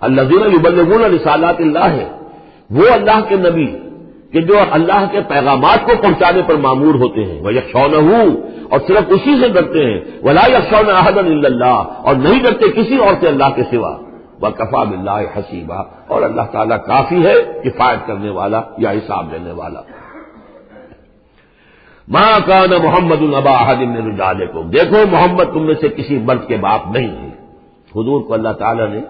الزین البلغون رسالات اللہ ہے وہ اللہ کے نبی کہ جو اللہ کے پیغامات کو پہنچانے پر معمور ہوتے ہیں۔ وہ یکشون ہوں اور صرف اسی سے ڈرتے ہیں۔ ولا یکشون احدن اللہ اور نہیں ڈرتے کسی اور سے اللہ کے سوا۔ وہ کفا بلّہ حسیبہ اور اللہ تعالیٰ کافی ہے کفایت کرنے والا یا حساب لینے والا۔ ماں کا نہ محمد البا احدم رجالے کو دیکھو، محمد تم میں سے کسی مرد کے باپ نہیں ہے۔ حضور کو اللہ تعالیٰ نے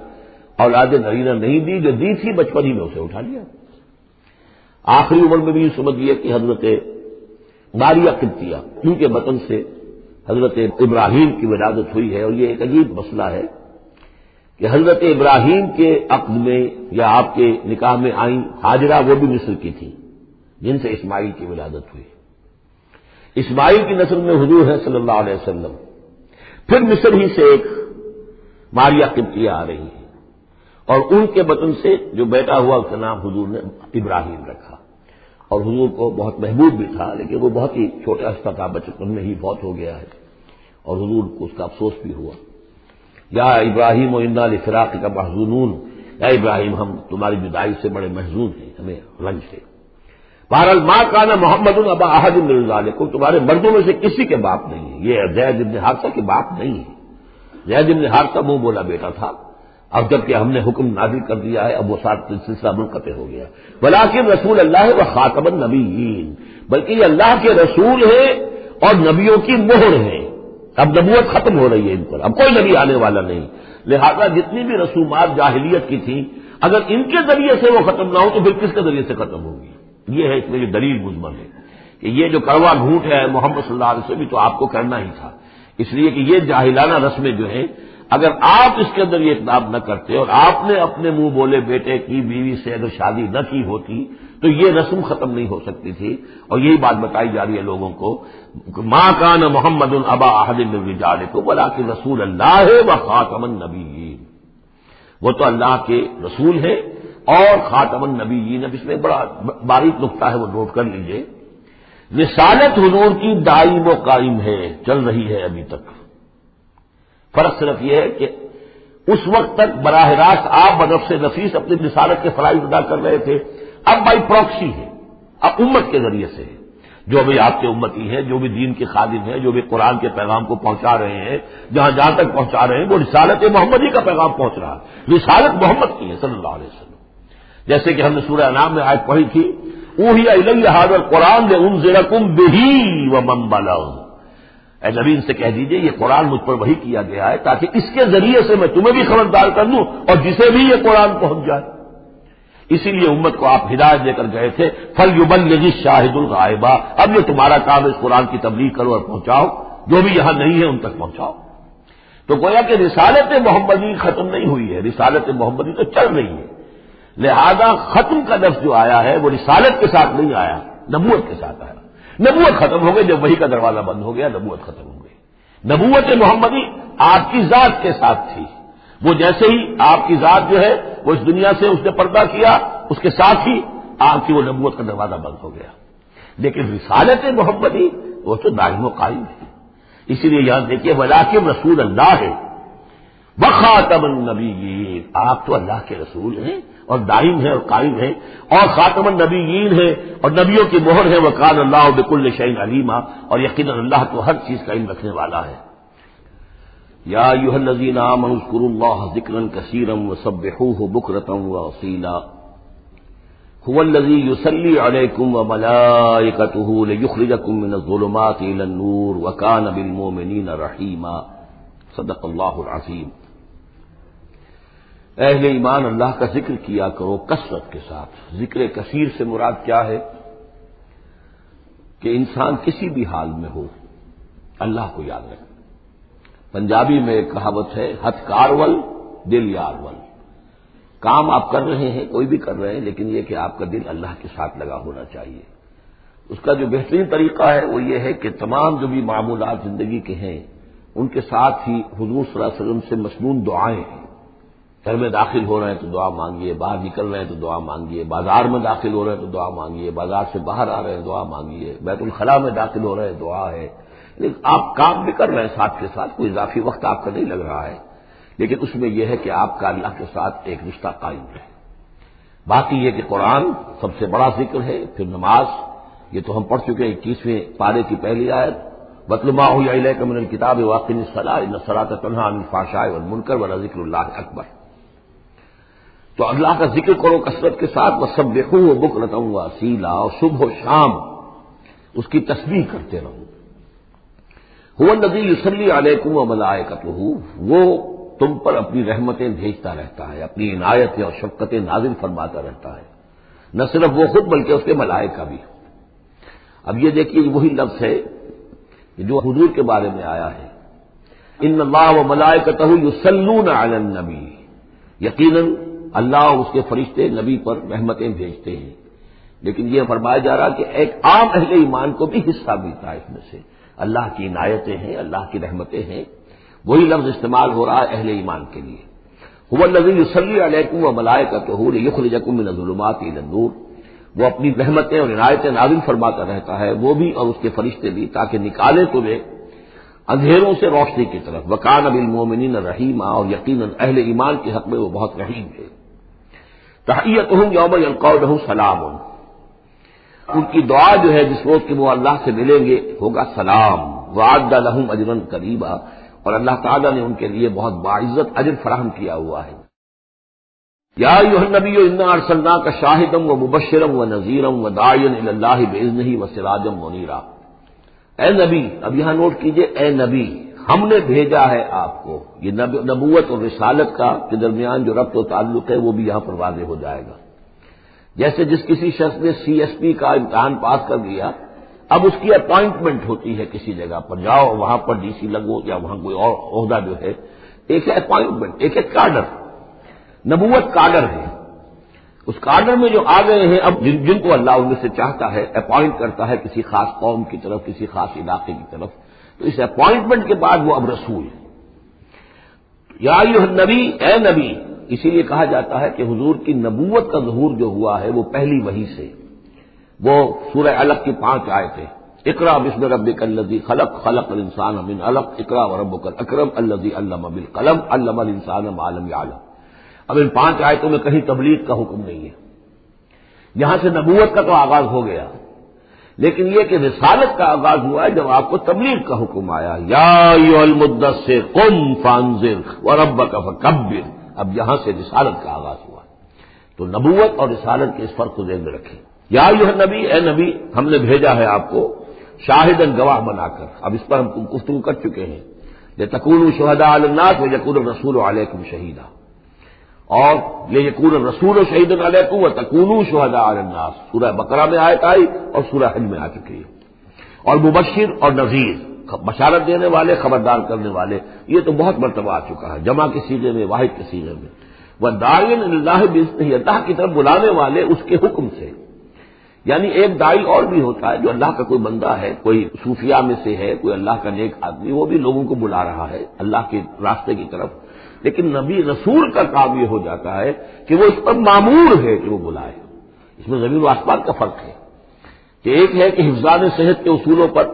اولاد نرینہ نہیں دی، جو دی تھی بچپن ہی میں اسے اٹھا لیا۔ آخری عمر میں بھی یہ سمجھ لیا کہ حضرت ماریا قبطیہ ان کے وطن سے حضرت ابراہیم کی ولادت ہوئی ہے اور یہ ایک عجیب مسئلہ ہے کہ حضرت ابراہیم کے عقد میں یا آپ کے نکاح میں آئیں حاجرہ وہ بھی مصر کی تھی، جن سے اسماعیل کی ولادت ہوئی۔ اسماعیل کی نسل میں حضور ہے صلی اللہ علیہ وسلم۔ پھر مصر ہی سے ایک ماریا قبطیہ آ رہی ہے۔ اور ان کے وطن سے جو بیٹا ہوا اس کا نام حضور نے ابراہیم رکھا اور حضور کو بہت محبوب بھی تھا، لیکن وہ بہت ہی چھوٹا ہستا تھا، بچپن میں ہی بہت ہو گیا ہے۔ اور حضور کو اس کا افسوس بھی ہوا۔ یا ابراہیم و اندا فراق کا محضون یا ابراہیم، ہم تمہاری جدائی سے بڑے محضون ہیں، ہمیں رنج سے بہرحال ماں کا نا محمد البا احد مرزا کو تمہارے مردوں میں سے کسی کے باپ نہیں ہے۔ یہ زید ابن حادثہ کے باپ نہیں ہے۔ زید ابن حادثہ منہ بولا بیٹا تھا۔ اب جبکہ ہم نے حکم نازل کر دیا ہے، اب وہ سات سلسلہ منقطع ہو گیا۔ بلاکن رسول اللہ ہے وہ خاتم النبی بلکہ یہ اللہ کے رسول ہے اور نبیوں کی مہر ہے اب نبوت ختم ہو رہی ہے ان پر۔ اب کوئی نبی آنے والا نہیں۔ لہذا جتنی بھی رسومات جاہلیت کی تھیں، اگر ان کے ذریعے سے وہ ختم نہ ہو، تو پھر کس کے ذریعے سے ختم ہوگی؟ یہ ہے اس میں یہ دلیل مزمن ہے کہ یہ جو کڑوا گھونٹ ہے محمد صلی اللہ علیہ وسلم تو آپ کو کرنا ہی تھا۔ اس لیے کہ یہ جاہلانہ رسمیں جو ہیں اگر آپ اس کے اندر یہ اقدام نہ کرتے اور آپ نے اپنے منہ بولے بیٹے کی بیوی سے اگر شادی نہ کی ہوتی تو یہ رسم ختم نہیں ہو سکتی تھی اور یہی بات بتائی جا رہی ہے لوگوں کو ماں کا نہ محمد البا احد کو بلا کہ رسول اللہ ہے وہ خاتم النبی وہ تو اللہ کے رسول ہے اور خاتم النبی اب اس میں بڑا باریک نقطہ ہے، وہ نوٹ کر لیجیے۔ رسالت حضور کی دائم و قائم ہے، چل رہی ہے ابھی تک۔ فرق صرف یہ ہے کہ اس وقت تک براہ راست آپ بدف سے نفیس اپنی رسالت کے فرائض ادا کر رہے تھے۔ اب بائی پروکسی ہے، اب امت کے ذریعے سے ہے۔ جو بھی آپ کے امتی ہیں، جو بھی دین کے خادم ہیں، جو بھی قرآن کے پیغام کو پہنچا رہے ہیں، جہاں جہاں تک پہنچا رہے ہیں، وہ رسالت محمدی کا پیغام پہنچ رہا ہے۔ رسالت محمد کی ہے صلی اللہ علیہ وسلم۔ جیسے کہ ہم نے سورہ نام میں آج پڑھی تھی، اوہی حاضر قرآن نے ان ضلع کم بہی و ممبلا اے نبی ان سے کہہ دیجیے، یہ قرآن مجھ پر وہی کیا گیا ہے تاکہ اس کے ذریعے سے میں تمہیں بھی خبردار کر دوں اور جسے بھی یہ قرآن پہنچ جائے اسی لیے امت کو آپ ہدایت دے کر گئے تھے فل یوبن لگی شاہد الغائبہ اب یہ تمہارا کام اس قرآن کی تبلیغ کرو اور پہنچاؤ۔ جو بھی یہاں نہیں ہے ان تک پہنچاؤ۔ تو گویا کہ رسالت محمدی ختم نہیں ہوئی ہے، رسالت محمدی تو چل رہی ہے۔ لہذا ختم کا لفظ جو آیا ہے وہ رسالت کے ساتھ نہیں آیا، نبوت کے ساتھ آیا۔ نبوت ختم ہو گئی، جب وہی کا دروازہ بند ہو گیا، نبوت ختم ہو گئی۔ نبوت محمدی آپ کی ذات کے ساتھ تھی۔ وہ جیسے ہی آپ کی ذات جو ہے، وہ اس دنیا سے اس نے پردہ کیا، اس کے ساتھ ہی آپ کی وہ نبوت کا دروازہ بند ہو گیا۔ لیکن رسالت محمدی، وہ تو دائم و قائم ہے اسی لیے یاد دیکھیے ولاکم رسول اللہ ہے۔ بخاتم النبی آپ تو اللہ کے رسول ہیں۔ اور دائم ہے اور قائم ہے اور خاتم النبیین ہے اور نبیوں کی مہر ہے وہ اللہ بک الشعین علیمہ اور یقینا اللہ تو ہر چیز کا علم رکھنے والا ہے۔ یا یوح النزین منسکر اللہ ذکر کثیرم و سب بکرتم و وسیلا الذي يصلي عليكم وملائكته ليخرجكم من الظلمات الى النور وكان بالمؤمنين رحيما صدق الله العظيم اہل ایمان اللہ کا ذکر کیا کرو کثرت کے ساتھ۔ ذکر کثیر سے مراد کیا ہے؟ کہ انسان کسی بھی حال میں ہو، اللہ کو یاد رکھے۔ پنجابی میں ایک کہاوت ہے، ہتھ کارول دل یارول کام آپ کر رہے ہیں، کوئی بھی کر رہے ہیں، لیکن یہ کہ آپ کا دل اللہ کے ساتھ لگا ہونا چاہیے۔ اس کا جو بہترین طریقہ ہے وہ یہ ہے کہ تمام جو بھی معمولات زندگی کے ہیں، ان کے ساتھ ہی حضور صلی اللہ علیہ وسلم سے مصنون دعائیں ہیں۔ گھر میں داخل ہو رہے ہیں تو دعا مانگیے، باہر نکل رہے ہیں تو دعا مانگیے، بازار میں داخل ہو رہے ہیں تو دعا مانگیے، بازار سے باہر آ رہے ہیں دعا مانگیے، بیت الخلاء میں داخل ہو رہے ہیں، دعا ہے۔ لیکن آپ کام بھی کر رہے ہیں ساتھ کے ساتھ، کوئی اضافی وقت آپ کا نہیں لگ رہا ہے۔ لیکن اس میں یہ ہے کہ آپ کا اللہ کے ساتھ ایک رشتہ قائم رہے۔ باقی یہ کہ قرآن سب سے بڑا ذکر ہے، پھر نماز، یہ تو ہم پڑھ چکے ہیں، اکیسویں پارے کی پہلی آیت۔ بطلما کا من الکتاب واقع صلاح تنہا الفاشا اور منکر والا ذکر اللہ اکبر تو اللہ کا ذکر کرو کثرت کے ساتھ وہ سب دیکھوں وہ بک رتوں گا سیلا اور صبح و شام اس کی تصویر کرتے رہوں ہو ندی یوسلی علیکم و ملائے وہ تم پر اپنی رحمتیں بھیجتا رہتا ہے، اپنی عنایتیں اور شفقتیں نازل فرماتا رہتا ہے۔ نہ صرف وہ خود، بلکہ اس کے ملائے کا بھی۔ اب یہ دیکھیے وہی لفظ ہے جو حضور کے بارے میں آیا ہے۔ ان اللہ و ملائے کا یوسلون نبی یقیناً اللہ اور اس کے فرشتے نبی پر رحمتیں بھیجتے ہیں۔ لیکن یہ فرمایا جا رہا کہ ایک عام اہل ایمان کو بھی حصہ ملتا ہے اس میں سے۔ اللہ کی عنایتیں ہیں، اللہ کی رحمتیں ہیں۔ وہی لفظ استعمال ہو رہا ہے اہل ایمان کے لیے۔ نظیر یوسلی علیکم و ملائے کا تو یقم ظلمات نور وہ اپنی رحمتیں اور عنایتیں نازل فرماتا رہتا ہے، وہ بھی اور اس کے فرشتے بھی، تاکہ نکالے تمہیں اندھیروں سے روشنی کی طرف۔ وکان اب المومنین رحیمہ اور یقیناً اہل ایمان کے حق میں وہ بہت رحیم ہے۔ تحیت ہوں یوم یلقاؤ سلام۔ ان کی دعا جو ہے جس روز کی وہ اللہ سے ملیں گے ہوگا سلام۔ وعد لہم اجرن قریبا۔ اور اللہ تعالیٰ نے ان کے لیے بہت باعزت اجر فراہم کیا ہوا ہے۔ یا نبی و انا ارسلنا کا شاہدم و مبشرم و نذیرم و دائن اللہ بزن و سراجم منیرا۔ اے نبی، اب یہاں نوٹ کیجیے، اے نبی ہم نے بھیجا ہے آپ کو۔ یہ نبوت اور رسالت کا کے درمیان جو ربط و تعلق ہے وہ بھی یہاں پر واضح ہو جائے گا۔ جیسے جس کسی شخص نے سی ایس پی کا امتحان پاس کر دیا، اب اس کی اپوائنٹمنٹ ہوتی ہے کسی جگہ پر۔ جاؤ، وہاں پر ڈی سی لگو یا وہاں کوئی اور عہدہ جو ہے۔ ایک ہے اپوائنٹمنٹ، ایک ہے کارڈر نبوت کارڈر ہے۔ اس کارڈر میں جو آ گئے ہیں، اب جن جن کو اللہ ان میں سے چاہتا ہے، اپوائنٹ کرتا ہے کسی خاص قوم کی طرف، کسی خاص علاقے کی طرف۔ تو اس اپوائنٹمنٹ کے بعد وہ اب رسول یا نبی اے نبی، اسی لیے کہا جاتا ہے کہ حضور کی نبوت کا ظہور جو ہوا ہے وہ پہلی وہی سے۔ وہ سورہ الگ کی پانچ آئے تھے اقرا بسم رب الزی خلق خلق الانسان من الگ اقرا و رب اکرم الزی علم قلم علم الانسان عالم عالم اب ان پانچ آیتوں میں کہیں تبلیغ کا حکم نہیں ہے۔ یہاں سے نبوت کا تو آغاز ہو گیا۔ لیکن یہ کہ رسالت کا آغاز ہوا ہے جب آپ کو تبلیغ کا حکم آیا، یا المدت سے کم فانزر و رب کا اب یہاں سے رسالت کا آغاز ہوا۔ تو نبوت اور رسالت کے اس فرق کو ذہن میں رکھیں۔ یا یو نبی، اے نبی، ہم نے بھیجا ہے آپ کو شاہد گواہ بنا کر۔ اب اس پر ہم گفتگو کر چکے ہیں۔ یہ تکون شہدا الناس و یقور رسول علیکم شہیدہ اور یہ یقون رسول و شہید علیہ و تکون شہدا الناس۔ سورہ بکرا میں آئے آئی اور سورہ حج میں آ چکی ہے۔ اور مبشر اور نذیر بشارت دینے والے، خبردار کرنے والے، یہ تو بہت مرتبہ آ چکا ہے۔ جمع کے سیزے میں، واحد کے سیزے میں۔ وہ دائن اللہ نہیں اللہ کی طرف بلانے والے اس کے حکم سے۔ یعنی ایک دائی اور بھی ہوتا ہے، جو اللہ کا کوئی بندہ ہے، کوئی صوفیہ میں سے ہے، کوئی اللہ کا نیک آدمی، وہ بھی لوگوں کو بلا رہا ہے، اللہ کے راستے کی طرف۔ لیکن نبی رسول کا کام یہ ہو جاتا ہے کہ وہ اس پر معمور ہے کہ وہ بلائے اس میں زمین و آسمان کا فرق ہے کہ ایک ہے کہ حفظان صحت کے اصولوں پر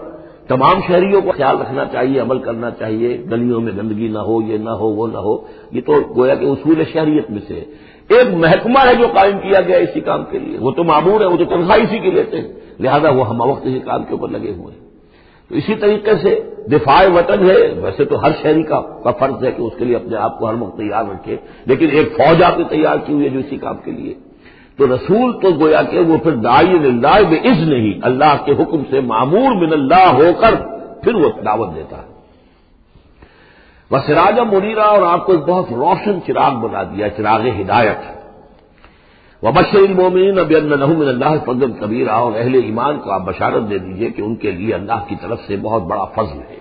تمام شہریوں کو خیال رکھنا چاہیے، عمل کرنا چاہیے، گلیوں میں گندگی نہ ہو، یہ نہ ہو، وہ نہ ہو، یہ تو گویا کہ اصول شہریت میں سے ایک محکمہ ہے جو قائم کیا گیا اسی کام کے لیے۔ وہ تو معمور ہے، وہ تو تنخواہ اسی کی لیتے ہیں۔ لہذا وہ ہم وقت اسی کام کے اوپر لگے ہوئے ہیں۔ تو اسی طریقے سے دفاع وطن ہے، ویسے تو ہر شہری کا فرض ہے کہ اس کے لیے اپنے آپ کو ہر وقت تیار رکھے، لیکن ایک فوج آپ نے تیار کی ہوئی ہے جو اسی کام کے لیے۔ تو رسول تو گویا کہ وہ پھر دائی اللہ بے عز نہیں اللہ کے حکم سے معمور من اللہ ہو کر پھر وہ دعوت دیتا ہے۔ وہ سراجہ منیرا اور آپ کو ایک بہت روشن چراغ بنا دیا، چراغ ہدایت۔ وہ بشر المومن اب من اللہ فضل کبیرہ، اور اہل ایمان کو آپ بشارت دے دیجیے کہ ان کے لیے اللہ کی طرف سے بہت بڑا فضل ہے۔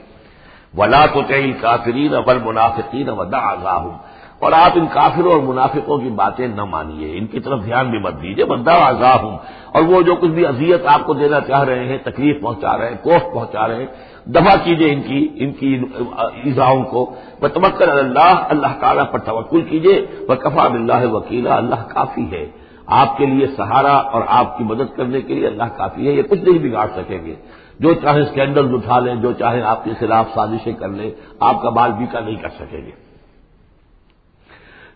ولا تو کئی کافرین ابل منافقین ودا آگاہ اور آپ ان کافروں اور منافقوں کی باتیں نہ مانیے، ان کی طرف دھیان بھی مت دیجیے بدا آگاہ ہوں اور وہ جو کچھ بھی اذیت آپ کو دینا چاہ رہے ہیں، تکلیف پہنچا رہے ہیں کوف پہنچا رہے ہیں دفاع کیجیے ان کی ان کی ایزاؤں کو۔ بتمکر اللہ اللہ تعالیٰ پر توکل کیجیے وہ کفا بلّہ وکیلا، اللہ کافی ہے۔ آپ کے لیے سہارا اور آپ کی مدد کرنے کے لیے اللہ کافی ہے، یہ کچھ نہیں بگاڑ سکیں گے۔ جو چاہے اسکینڈل اٹھا لیں، جو چاہے آپ کے خلاف سازشیں کر لیں، آپ کا بال بیکا نہیں کر سکیں گے۔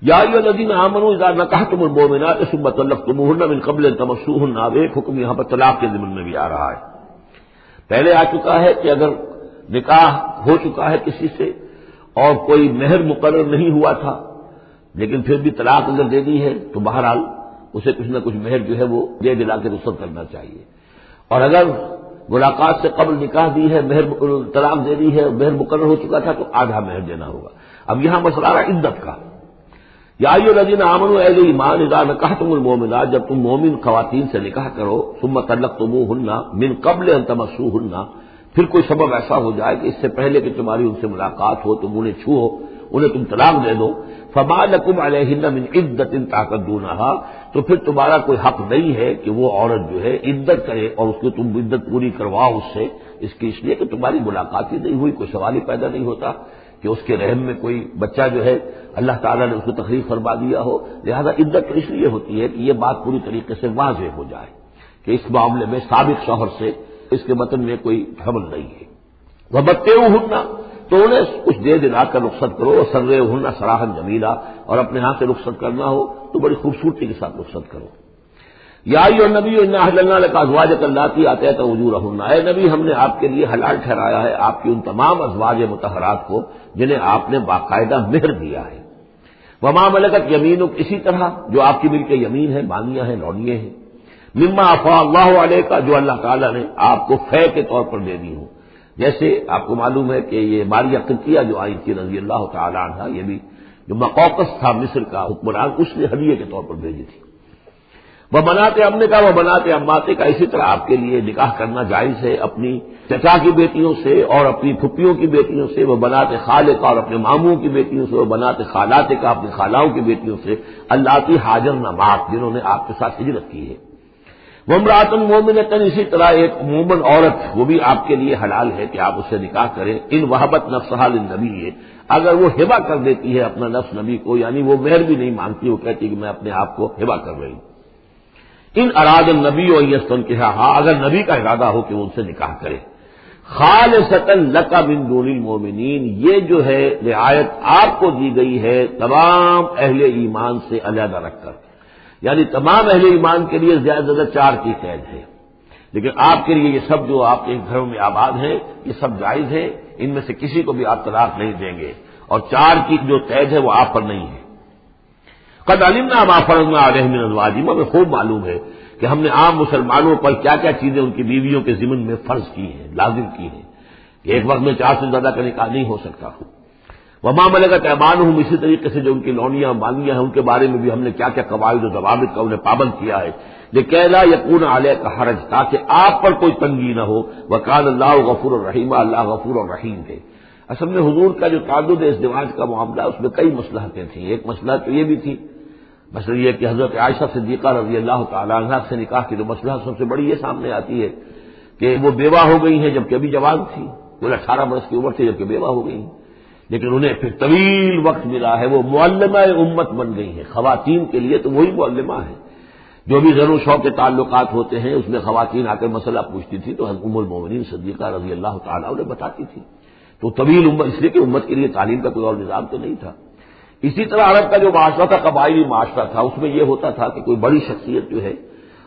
یا ندین آمن نہ کہا تم المومنا سمت اللہ تم من قبل تمسوہ ایک حکم یہاں پر طلاق کے ضمن میں بھی آ رہا ہے۔ پہلے آ چکا ہے کہ اگر نکاح ہو چکا ہے کسی سے اور کوئی مہر مقرر نہیں ہوا تھا، لیکن پھر بھی طلاق اگر دے دی ہے تو بہرحال اسے کچھ نہ کچھ مہر جو ہے وہ دے دلا کے رخصت کرنا چاہیے۔ اور اگر ملاقات سے قبل نکاح دی ہے، مہر طلاق دے دی ہے، مہر مقرر ہو چکا تھا تو آدھا مہر دینا ہوگا۔ اب یہاں مسئلہ رہا عدت کا۔ یا ندین آمن اے ایمان ادا نہ کہا تم المومنا جب تم مومن خواتین سے نکاح کرو تم تلق تم ہننا من قبل تمسو ہننا پھر کوئی سبب ایسا ہو جائے کہ اس سے پہلے کہ تمہاری ان سے ملاقات ہو، تم انہیں چھو انہیں تم طلاق دے دو۔ فما نقم علیہ من عدت ان طاقت تو پھر تمہارا کوئی حق نہیں ہے کہ وہ عورت جو ہے عدت کرے اور اس کو تم عدت پوری کرواؤ اس سے۔ اس کی اس لیے کہ تمہاری ملاقات ہی نہیں ہوئی، کوئی سوال ہی پیدا نہیں ہوتا کہ اس کے رحم میں کوئی بچہ جو ہے اللہ تعالیٰ نے اس کو تکلیف فرما دیا ہو۔ لہذا عدت تو اس لیے ہوتی ہے کہ یہ بات پوری طریقے سے واضح ہو جائے کہ اس معاملے میں سابق شوہر سے اس کے متن میں کوئی حمل نہیں ہے۔ وہ بتے ہننا تو انہیں کچھ دے دلا کر رخصت کرو، اور سر ہننا سراہن جمیلا اور اپنے ہاتھ سے رخصت کرنا ہو تو بڑی خوبصورتی کے ساتھ رخصت کرو۔ یا نبی اللہ کا ازواج اللہ کی آتے تو وجور ہونا اے نبی، ہم نے آپ کے لیے حلال ٹھہرایا ہے، آپ کی ان تمام ازواج متحرات کو جنہیں آپ نے باقاعدہ مہر دیا ہے۔ وما ملکت یمین اسی طرح جو آپ کی مل کے یمین ہے بانیاں ہیں لونیے ہیں۔ مما افواہ اللہ علیہ کا جو اللہ تعالیٰ نے آپ کو فے کے طور پر دے دی ہوں۔ جیسے آپ کو معلوم ہے کہ یہ ماریا قطیہ جو آئی تھی رضی اللہ تعالیٰ عنہ، یہ بھی جو مقوقس تھا مصر کا حکمران، اس نے ہدیے کے طور پر بھیجی تھی۔ وہ بناتے امنے کا، وہ بناتے اماتے کا، اسی طرح آپ کے لیے نکاح کرنا جائز ہے۔ اپنی چچا کی بیٹیوں سے اور اپنی پھپھیوں کی بیٹیوں سے وہ بناتے خالے کا اور اپنے ماموں کی بیٹیوں سے وہ بناتے خالاتے کا اپنی خالاؤں کی بیٹیوں سے۔ اللہ کی حاضر نماز جنہوں نے آپ کے ساتھ ہجرت کی ہے۔ وہ مراتن مومن اسی طرح ایک مومن عورت، وہ بھی آپ کے لیے حلال ہے کہ آپ اس سے نکاح کریں۔ ان وحبت نفس حال نبی ہے اگر وہ ہبا کر دیتی ہے اپنا نفس نبی کو یعنی وہ مہر بھی نہیں مانگتی، وہ کہتی کہ میں اپنے آپ کو ہبا کر رہی ہوں۔ ان اراد النبی اور یسن کے ہاں،, ہاں اگر نبی کا ارادہ ہو کہ وہ ان سے نکاح کرے۔ خال سطن لقا بن دون مومنین یہ جو ہے رعایت آپ کو دی گئی ہے تمام اہل ایمان سے علیحدہ رکھ کر۔ یعنی تمام اہل ایمان کے لیے زیادہ زیادہ چار کی قید ہے لیکن آپ کے لیے یہ سب جو آپ کے گھروں میں آباد ہیں، یہ سب جائز ہے ان میں سے کسی کو بھی آپ طلاق نہیں دیں گے۔ اور چار کی جو قید ہے وہ آپ پر نہیں ہے قد علم نہ ہم آفر میں آ رہے ہیں ہمیں خوب معلوم ہے کہ ہم نے عام مسلمانوں پر کیا کیا چیزیں ان کی بیویوں کے ضمن میں فرض کی ہیں، لازم کی ہیں۔ کہ ایک وقت میں چار سے زیادہ کا نکاح نہیں ہو سکتا۔ ہوں وما ملے کا ہوں اسی طریقے سے جو ان کی لونیاں مانیاں ہیں، ان کے بارے میں بھی ہم نے کیا کیا قواعد و ضوابط کا انہیں پابند کیا ہے۔ لیکن یقون علیہ کا حرج، تاکہ آپ پر کوئی تنگی نہ ہو۔ وکال اللہ غفور الرحیم، اللہ غفور الرحیم تھے اصل میں حضور کا جو تعدد ہے، اس دماغ کا معاملہ، اس میں کئی مسلحتیں تھیں۔ ایک مسئلہ تو یہ بھی تھی مثلا یہ کہ حضرت عائشہ صدیقہ رضی اللہ تعالیٰ عنہ سے نکاح کی جو مسئلہ سب سے بڑی یہ سامنے آتی ہے کہ وہ بیوہ ہو گئی ہیں، جبکہ ابھی جوان تھی۔ وہ اٹھارہ برس کی عمر تھی، جبکہ بیوہ ہو گئی ہیں۔ لیکن انہیں پھر طویل وقت ملا ہے، وہ معلمہ امت بن گئی ہیں۔ خواتین کے لیے تو وہی معلمہ ہے جو بھی ضرور شوق کے تعلقات ہوتے ہیں، اس میں خواتین آ کر مسئلہ پوچھتی تھی تو ام المومنین صدیقہ رضی اللہ تعالیٰ انہیں بتاتی تھی۔ تو طویل امت، اس لیے کہ امت کے لیے تعلیم کا کوئی اور نظام تو نہیں تھا۔ اسی طرح عرب کا جو معاشرہ تھا قبائلی معاشرہ تھا، اس میں یہ ہوتا تھا کہ کوئی بڑی شخصیت جو ہے،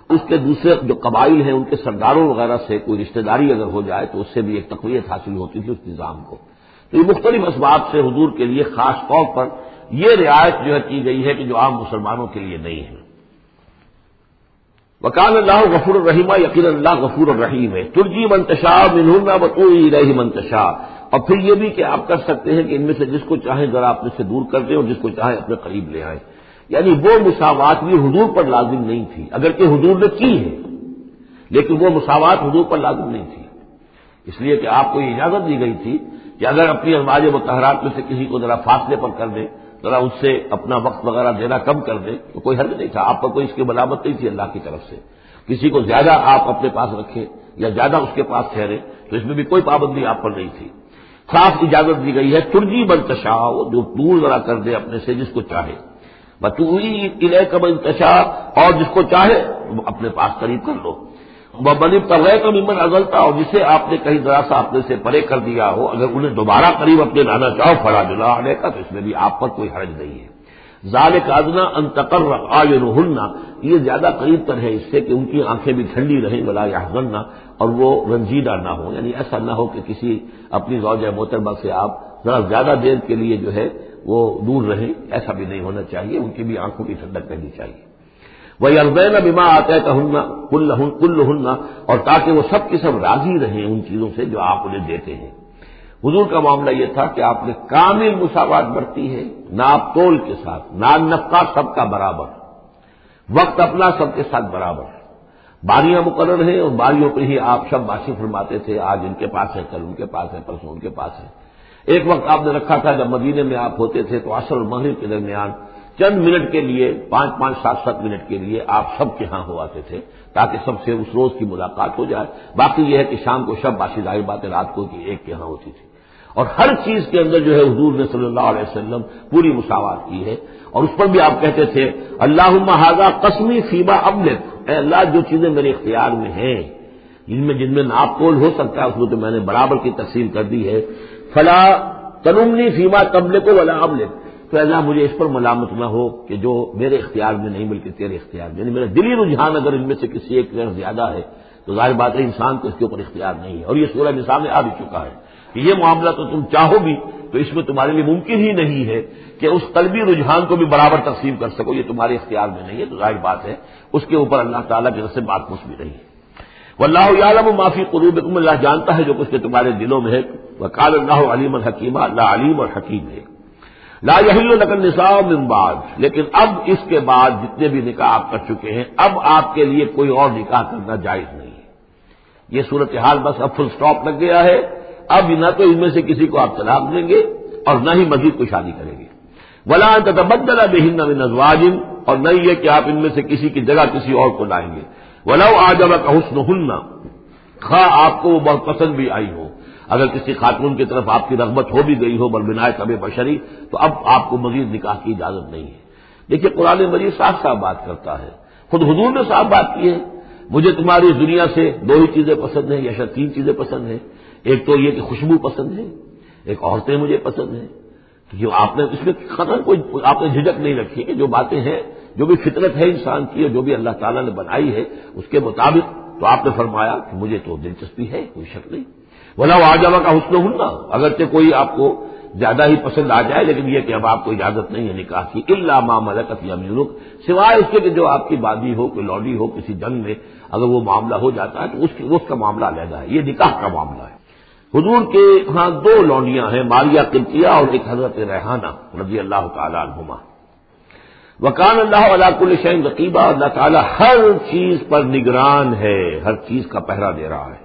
اس کے دوسرے جو قبائل ہیں، ان کے سرداروں وغیرہ سے کوئی رشتہ داری اگر ہو جائے، تو اس سے بھی ایک تقویت حاصل ہوتی تھی اس نظام کو۔ تو یہ مختلف اسباب سے حضور کے لیے خاص طور پر یہ رعایت جو ہے کی گئی ہے کہ جو عام مسلمانوں کے لیے نہیں ہے۔ وکال اللہ غفور الرحیمہ یقین اللہ غفور الرحیم ہے۔ ترجی منتشا منہ بطو رہی منتشا اور پھر یہ بھی کہ آپ کر سکتے ہیں کہ ان میں سے جس کو چاہیں ذرا اپنے سے دور کر دیں اور جس کو چاہیں اپنے قریب لے آئیں۔ یعنی وہ مساوات بھی حضور پر لازم نہیں تھی اگر کہ حضور نے کی ہے لیکن وہ مساوات حضور پر لازم نہیں تھی۔ اس لیے کہ آپ کو یہ اجازت دی گئی تھی کہ اگر اپنی ازواج متحرات میں سے کسی کو ذرا فاصلے پر کر دیں ذرا اس سے اپنا وقت وغیرہ دینا کم کر دیں تو کوئی حرج نہیں تھا۔ آپ پر کوئی اس کی بلامت نہیں تھی اللہ کی طرف سے۔ کسی کو زیادہ آپ اپنے پاس رکھیں یا زیادہ اس کے پاس ٹھہرے، تو اس میں بھی کوئی پابندی آپ پر نہیں تھی۔ خاص اجازت دی گئی ہے، ترجی بنتشا جو دور ذرا کر دے اپنے سے جس کو چاہے۔ بتوئی قلعہ کا بنتشا اور جس کو چاہے اپنے پاس قریب کر لو۔ بنی پرے کا ممن ازلتا اور جسے آپ نے کہیں ذرا سا اپنے سے پرے کر دیا ہو، اگر انہیں دوبارہ قریب اپنے لانا چاہو فرا جلا آنے کا تو اس میں بھی آپ پر کوئی حرج نہیں ہے۔ ظال کادنا انتقر آئن یہ زیادہ قریب تر ہے اس سے کہ ان کی آنکھیں بھی ٹھنڈی رہیں بلا یا اور وہ رنجیدہ نہ ہو یعنی ایسا نہ ہو کہ کسی اپنی زوجہ محترمہ سے آپ ذرا زیادہ دیر کے لیے جو ہے وہ دور رہیں، ایسا بھی نہیں ہونا چاہیے، ان کی بھی آنکھوں کی ٹھنڈک رہنی چاہیے۔ وہی البین بیما آتا ہے کہ کل ہننا اور تاکہ وہ سب کے سب راضی رہیں ان چیزوں سے جو آپ انہیں دیتے ہیں۔ حضور کا معاملہ یہ تھا کہ آپ نے کامل مساوات برتی ہے ناپ تول کے ساتھ نان نفقہ سب کا برابر۔ وقت اپنا سب کے ساتھ برابر۔ باریاں مقرر ہیں اور باریوں پہ ہی آپ سب باشی فرماتے تھے، آج ان کے پاس ہے، کل ان کے پاس ہے، پرسوں ان کے پاس ہے۔ ایک وقت آپ نے رکھا تھا جب مدینے میں آپ ہوتے تھے تو اصل مغرب کے درمیان چند منٹ کے لیے، پانچ پانچ سات سات منٹ کے لیے آپ سب کے ہاں ہو آتے تھے تاکہ سب سے اس روز کی ملاقات ہو جائے۔ باقی یہ ہے کہ شام کو شب باشی ظاہر باتیں رات کو کی ایک کے ہاں ہوتی تھی۔ اور ہر چیز کے اندر جو ہے حضور نے صلی اللہ علیہ وسلم پوری مساوات کی ہے۔ اور اس پر بھی آپ کہتے تھے اللہ محاذہ قسمی فیبا ابلت اے اللہ، جو چیزیں میرے اختیار میں ہیں جن میں جن میں ناپ تول ہو سکتا ہے، اس میں تو میں نے برابر کی تقسیم کر دی ہے۔ فلا تنمنی فیما تبل کو ولا ابلت تو اللہ مجھے اس پر ملامت نہ ہو کہ جو میرے اختیار میں نہیں بلکہ تیرے اختیار میں یعنی میرا دلی رجحان اگر ان میں سے کسی ایک زیادہ ہے تو ظاہر بات ہے انسان کو اس کے اوپر اختیار نہیں ہے، اور یہ سورہ نصاب میں آ بھی چکا ہے کہ یہ معاملہ تو تم چاہو بھی تو اس میں تمہارے لیے ممکن ہی نہیں ہے کہ اس قلبی رجحان کو بھی برابر تقسیم کر سکو، یہ تمہارے اختیار میں نہیں ہے، تو ظاہر بات ہے اس کے اوپر اللہ تعالیٰ کی طرف سے بات کچھ بھی نہیں ہے۔ وہ اللہ عالم و معافی قروب اللہ جانتا ہے جو کچھ کہ تمہارے دلوں میں ہے۔ وہ کال اللہ علیم الحکیمہ اللہ علیم اور حکیم ہے۔ لا یہی نقل نصاب امباد لیکن اب اس کے بعد جتنے بھی نکاح آپ کر چکے ہیں، اب آپ کے لیے کوئی اور نکاح کرنا جائز نہیں ہے۔ یہ صورتحال بس اب فل سٹاپ لگ گیا ہے۔ اب نہ تو ان میں سے کسی کو آپ طلاق دیں گے اور نہ ہی مزید کو شادی کریں گے۔ ولا تبدل بہن نزواجن اور نہ یہ کہ آپ ان میں سے کسی کی جگہ کسی اور کو لائیں گے۔ ولا آج اب کا حسن ہننا خواہ آپ کو وہ بہت پسند بھی آئی ہو۔ اگر کسی خاتون کی طرف آپ کی رغبت ہو بھی گئی ہو بربنائے طب بشری، تو اب آپ کو مزید نکاح کی اجازت نہیں ہے۔ دیکھیے، قرآن مجید صاف صاف بات کرتا ہے۔ خود حضور نے صاف بات کی ہے۔ مجھے تمہاری دنیا سے دو ہی چیزیں پسند ہیں یا شاید تین چیزیں پسند ہیں۔ ایک تو یہ کہ خوشبو پسند ہے، ایک عورتیں مجھے پسند ہیں۔ کیونکہ آپ نے اس میں خطر کوئی، آپ نے جھجک نہیں رکھی کہ جو باتیں ہیں، جو بھی فطرت ہے انسان کی اور جو بھی اللہ تعالیٰ نے بنائی ہے، اس کے مطابق تو آپ نے فرمایا کہ مجھے تو دلچسپی ہے، کوئی شک نہیں۔ بولا وہ آجاوا کا حسن ہننا۔ اگرچہ کوئی آپ کو زیادہ ہی پسند آ جائے لیکن یہ کہ اب آپ کو اجازت نہیں ہے نکاح کی اللہ ماں ملکت یا سوائے اس کے کہ جو آپ کی بادی ہو کوئی لوڈی ہو کسی جنگ میں اگر وہ معاملہ ہو جاتا ہے تو اس, اس کا معاملہ علیحدہ ہے۔ یہ نکاح کا معاملہ ہے۔ حضور کے ہاں دو لونڈیاں ہیں ماریا قبطیہ اور ایک حضرت ریحانہ رضی اللہ تعالیٰ عنہما۔ وکان اللہ علاق الشین رقیبہ۔ اللہ تعالیٰ ہر چیز پر نگران ہے ہر چیز کا پہرا دے رہا ہے۔